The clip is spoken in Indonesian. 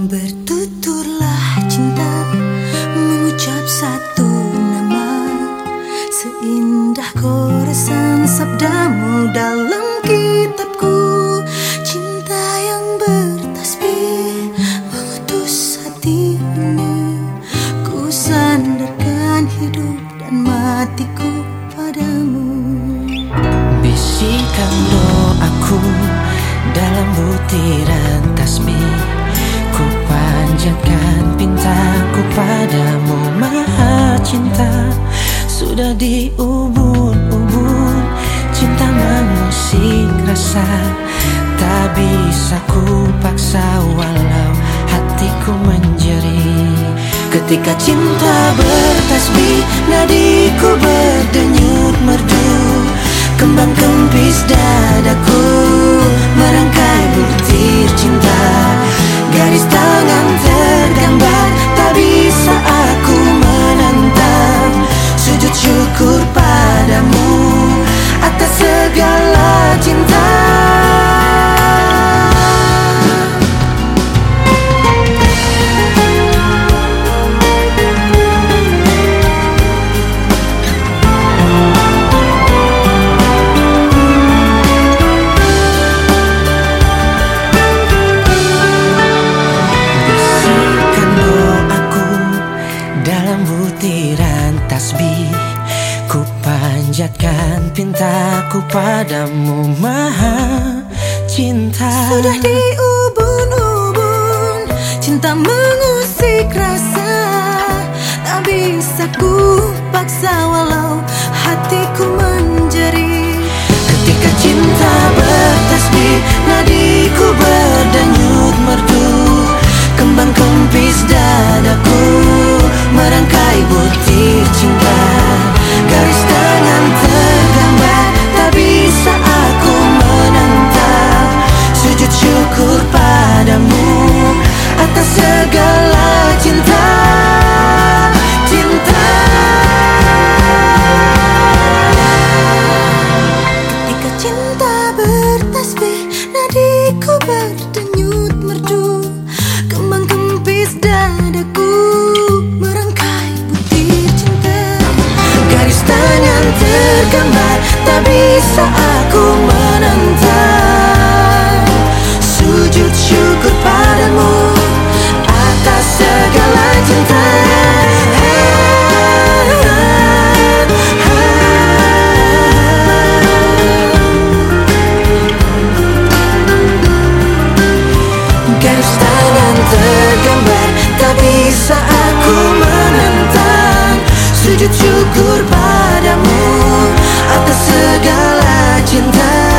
Bertuturlah cinta Mengucap satu nama. Seindah koresan sabdamu dalam kitabku. Cinta yang bertasbih Mengutus hati ini Ku sandarkan hidup dan matiku padamu. Bisikan doaku dalam butiran tasbih panjatkan pintaku padamu maha cinta. Sudah diubun-ubun cinta mengusik rasa. Tak bisa ku paksa walau hatiku menjeri. Ketika cinta bertasbih nadiku berdenyut merdu. Kembang kempis dadaku panjatkan pintaku padamu maha cinta. Sudah diubun-ubun Cinta mengusik rasa. Tak bisa ku paksa walau hatiku menjeri. Ketika cinta bertasbih Nadiku berdenyut merdu. Kembang kempis dadaku Merangkai butir cinta Tak bisa aku menentang. Sujud syukur padamu Atas segala cinta. Garis tangan tergambar Tak bisa aku menentang. Sujud syukur padamu atas segala cinta